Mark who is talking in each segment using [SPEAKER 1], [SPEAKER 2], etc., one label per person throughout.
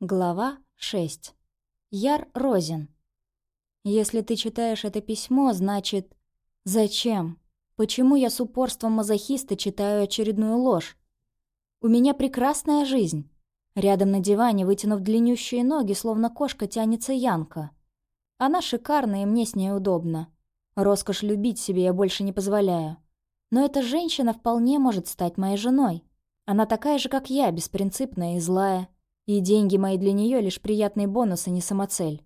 [SPEAKER 1] Глава 6. Яр Розин. Если ты читаешь это письмо, значит... Зачем? Почему я с упорством мазохиста читаю очередную ложь? У меня прекрасная жизнь. Рядом на диване, вытянув длиннющие ноги, словно кошка, тянется Янка. Она шикарная, и мне с ней удобно. Роскошь любить себе я больше не позволяю. Но эта женщина вполне может стать моей женой. Она такая же, как я, беспринципная и злая. И деньги мои для нее лишь приятный бонус, а не самоцель.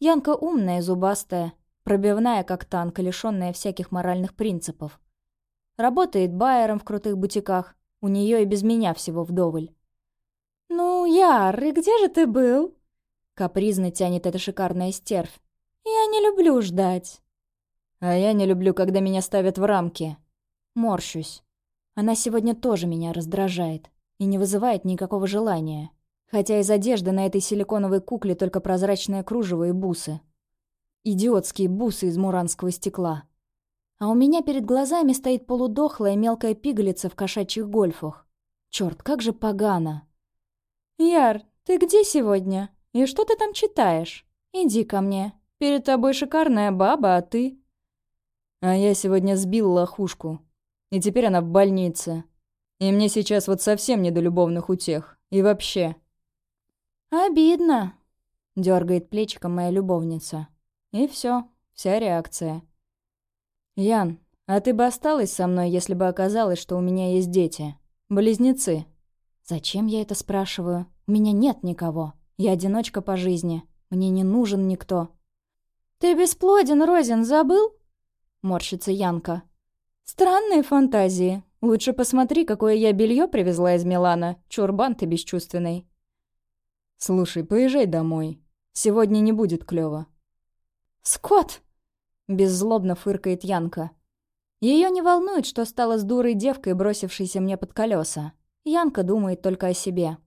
[SPEAKER 1] Янка умная, зубастая, пробивная, как танк, лишенная всяких моральных принципов. Работает байером в крутых бутиках, у нее и без меня всего вдоволь.
[SPEAKER 2] «Ну, Яр, и где же ты был?»
[SPEAKER 1] Капризно тянет эта шикарная стервь.
[SPEAKER 2] «Я не люблю ждать».
[SPEAKER 1] «А я не люблю, когда меня ставят в рамки». Морщусь. Она сегодня тоже меня раздражает и не вызывает никакого желания. Хотя из одежды на этой силиконовой кукле только прозрачное кружево и бусы. Идиотские бусы из муранского стекла. А у меня перед глазами стоит полудохлая мелкая пигалица в кошачьих гольфах. Черт, как же погано.
[SPEAKER 2] «Яр, ты где сегодня? И что ты там читаешь? Иди ко мне. Перед тобой шикарная баба, а ты...»
[SPEAKER 1] А я сегодня сбил лохушку. И теперь она в больнице. И мне сейчас вот совсем не до любовных утех. И вообще...
[SPEAKER 2] «Обидно», —
[SPEAKER 1] дергает плечиком моя любовница. И все, вся реакция. «Ян, а ты бы осталась со мной, если бы оказалось, что у меня есть дети? Близнецы?» «Зачем я это спрашиваю? У меня нет никого. Я одиночка по жизни. Мне не нужен никто».
[SPEAKER 2] «Ты бесплоден, Розин, забыл?»
[SPEAKER 1] — морщится Янка.
[SPEAKER 2] «Странные фантазии. Лучше посмотри, какое я белье привезла из Милана. Чурбан ты бесчувственный».
[SPEAKER 1] «Слушай, поезжай домой. Сегодня не будет клёво».
[SPEAKER 2] «Скот!»
[SPEAKER 1] — беззлобно фыркает Янка. Ее не волнует, что стала с дурой девкой, бросившейся мне под колеса. Янка думает только о себе.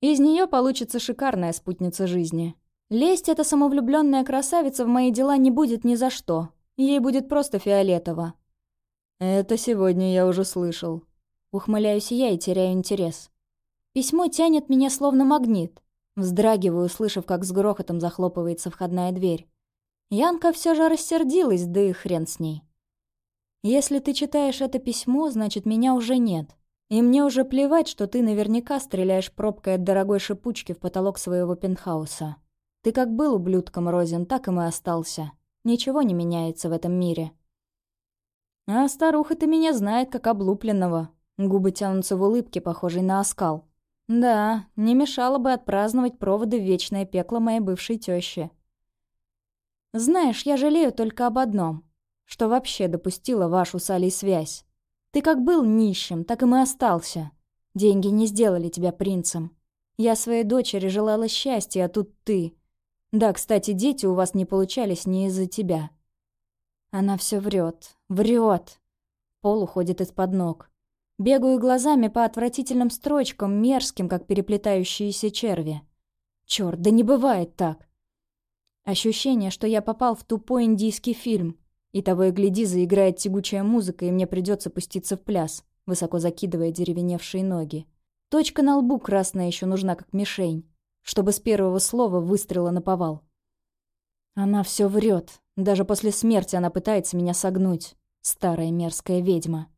[SPEAKER 1] Из нее получится шикарная спутница жизни. Лезть эта самовлюбленная красавица в мои дела не будет ни за что. Ей будет просто фиолетово. «Это сегодня я уже слышал». Ухмыляюсь я и теряю интерес. Письмо тянет меня словно магнит. Вздрагиваю, услышав, как с грохотом захлопывается входная дверь. Янка все же рассердилась, да и хрен с ней. Если ты читаешь это письмо, значит, меня уже нет. И мне уже плевать, что ты наверняка стреляешь пробкой от дорогой шипучки в потолок своего пентхауса. Ты как был ублюдком, Розин, так и мы остался. Ничего не меняется в этом мире. А старуха-то меня знает, как облупленного. Губы тянутся в улыбке, похожей на оскал. Да, не мешало бы отпраздновать проводы в вечное пекло моей бывшей тещи. Знаешь, я жалею только об одном, что вообще допустила вашу с Алей связь. Ты как был нищим, так и мы остался. Деньги не сделали тебя принцем. Я своей дочери желала счастья, а тут ты. Да, кстати, дети у вас не получались не из-за тебя. Она все врет, врет. Пол уходит из-под ног. Бегаю глазами по отвратительным строчкам, мерзким, как переплетающиеся черви. Черт, да не бывает так. Ощущение, что я попал в тупой индийский фильм. И того и гляди, заиграет тягучая музыка, и мне придется пуститься в пляс, высоко закидывая деревеневшие ноги. Точка на лбу красная еще нужна, как мишень, чтобы с первого слова выстрела наповал. Она все врет. Даже после смерти она пытается меня согнуть. Старая мерзкая ведьма.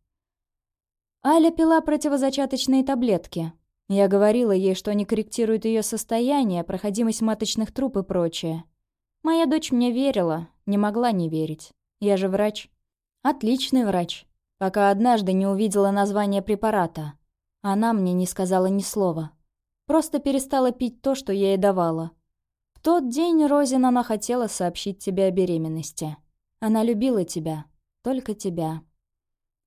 [SPEAKER 1] Аля пила противозачаточные таблетки. Я говорила ей, что они корректируют ее состояние, проходимость маточных труб и прочее. Моя дочь мне верила, не могла не верить. Я же врач. Отличный врач. Пока однажды не увидела название препарата. Она мне не сказала ни слова. Просто перестала пить то, что я ей давала. В тот день, Розин, она хотела сообщить тебе о беременности. Она любила тебя. Только тебя.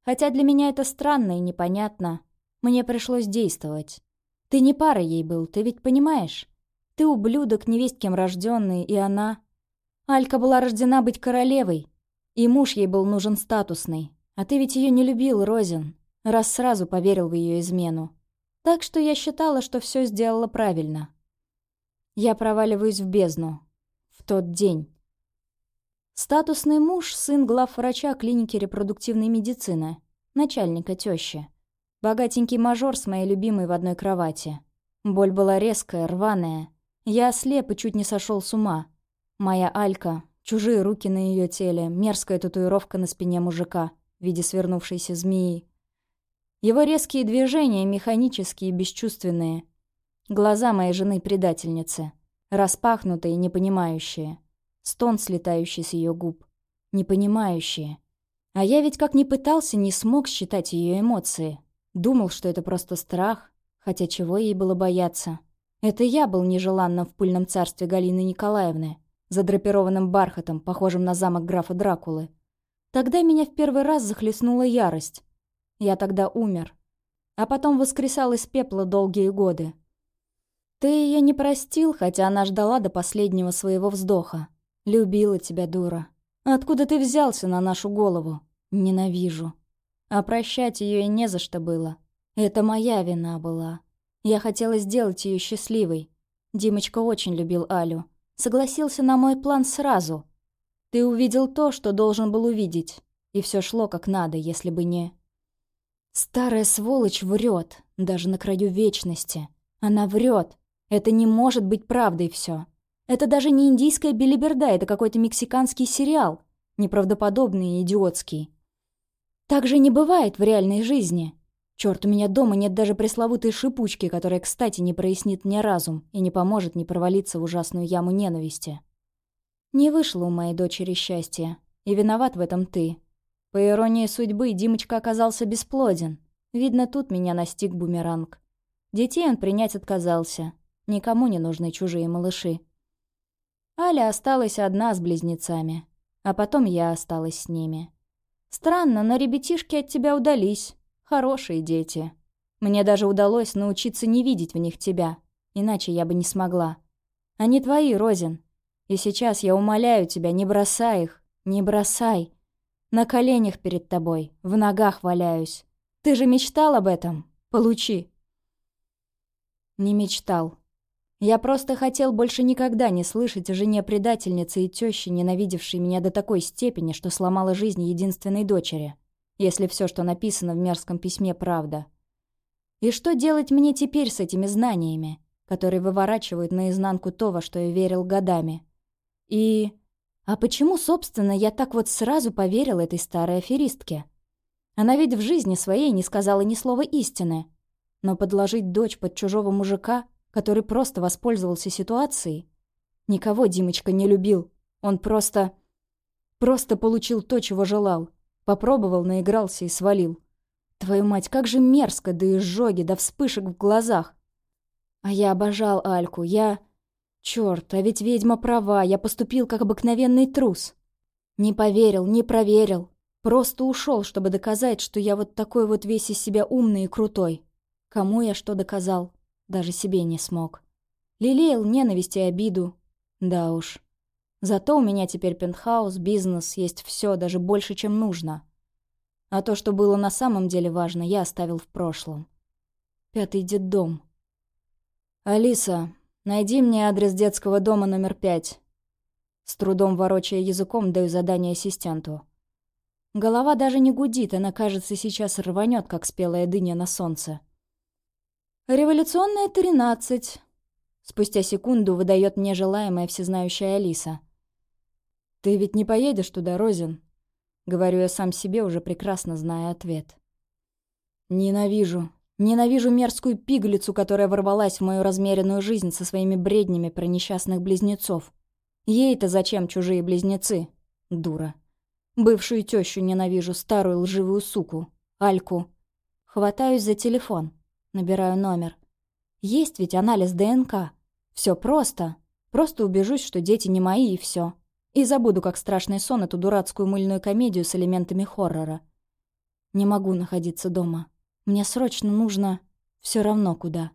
[SPEAKER 1] Хотя для меня это странно и непонятно. Мне пришлось действовать. Ты не пара ей был, ты ведь понимаешь? Ты ублюдок, невесть кем рожденный, и она... Алька была рождена быть королевой, и муж ей был нужен статусный. А ты ведь ее не любил, Розин, раз сразу поверил в ее измену. Так что я считала, что все сделала правильно. Я проваливаюсь в бездну. В тот день. Статусный муж – сын главврача клиники репродуктивной медицины, начальника тещи. Богатенький мажор с моей любимой в одной кровати. Боль была резкая, рваная. Я ослеп и чуть не сошел с ума. Моя Алька, чужие руки на ее теле, мерзкая татуировка на спине мужика в виде свернувшейся змеи. Его резкие движения механические бесчувственные. Глаза моей жены-предательницы. Распахнутые, непонимающие. Стон, слетающий с ее губ. Непонимающие. А я ведь как ни пытался, не смог считать ее эмоции. Думал, что это просто страх, хотя чего ей было бояться. Это я был нежеланным в пыльном царстве Галины Николаевны, задрапированным бархатом, похожим на замок графа Дракулы. Тогда меня в первый раз захлестнула ярость. Я тогда умер. А потом воскресал из пепла долгие годы. Ты ее не простил, хотя она ждала до последнего своего вздоха. Любила тебя, дура. Откуда ты взялся на нашу голову? Ненавижу. А прощать ее и не за что было. Это моя вина была. Я хотела сделать ее счастливой. Димочка очень любил Алю. Согласился на мой план сразу. Ты увидел то, что должен был увидеть. И все шло как надо, если бы не... Старая сволочь врет, даже на краю вечности. Она врет. Это не может быть правдой все. Это даже не индийская билиберда, это какой-то мексиканский сериал. Неправдоподобный и идиотский. Так же не бывает в реальной жизни. Черт, у меня дома нет даже пресловутой шипучки, которая, кстати, не прояснит мне разум и не поможет не провалиться в ужасную яму ненависти. Не вышло у моей дочери счастья, и виноват в этом ты. По иронии судьбы, Димочка оказался бесплоден. Видно, тут меня настиг бумеранг. Детей он принять отказался. Никому не нужны чужие малыши. Аля осталась одна с близнецами, а потом я осталась с ними. Странно, но ребятишки от тебя удались. Хорошие дети. Мне даже удалось научиться не видеть в них тебя, иначе я бы не смогла. Они твои, Розин. И сейчас я умоляю тебя, не бросай их, не бросай. На коленях перед тобой, в ногах валяюсь. Ты же мечтал об этом? Получи. Не мечтал. Я просто хотел больше никогда не слышать о жене-предательнице и тёще, ненавидевшей меня до такой степени, что сломала жизнь единственной дочери. Если все, что написано в мерзком письме, правда. И что делать мне теперь с этими знаниями, которые выворачивают наизнанку то, во что я верил годами? И... А почему, собственно, я так вот сразу поверил этой старой аферистке? Она ведь в жизни своей не сказала ни слова истины. Но подложить дочь под чужого мужика, который просто воспользовался ситуацией... Никого Димочка не любил. Он просто... Просто получил то, чего желал. Попробовал, наигрался и свалил. Твою мать, как же мерзко, да изжоги, да вспышек в глазах. А я обожал Альку, я... Чёрт, а ведь ведьма права, я поступил как обыкновенный трус. Не поверил, не проверил. Просто ушел, чтобы доказать, что я вот такой вот весь из себя умный и крутой. Кому я что доказал, даже себе не смог. Лелеял ненависть и обиду. Да уж. Зато у меня теперь пентхаус, бизнес, есть все, даже больше, чем нужно. А то, что было на самом деле важно, я оставил в прошлом. Пятый детдом. «Алиса, Найди мне адрес детского дома номер пять. С трудом ворочая языком, даю задание ассистенту. Голова даже не гудит, она, кажется, сейчас рванет, как спелая дыня на солнце. «Революционная тринадцать», — спустя секунду выдает мне желаемая всезнающая Алиса. «Ты ведь не поедешь туда, Розин?» — говорю я сам себе, уже прекрасно зная ответ. «Ненавижу. Ненавижу мерзкую пиглицу, которая ворвалась в мою размеренную жизнь со своими бреднями про несчастных близнецов. Ей-то зачем чужие близнецы? Дура. Бывшую тещу ненавижу, старую лживую суку. Альку. Хватаюсь за телефон. Набираю номер. Есть ведь анализ ДНК. Все просто. Просто убежусь, что дети не мои, и все. И забуду, как страшный сон, эту дурацкую мыльную комедию с элементами хоррора. Не могу находиться дома. Мне срочно нужно все равно куда.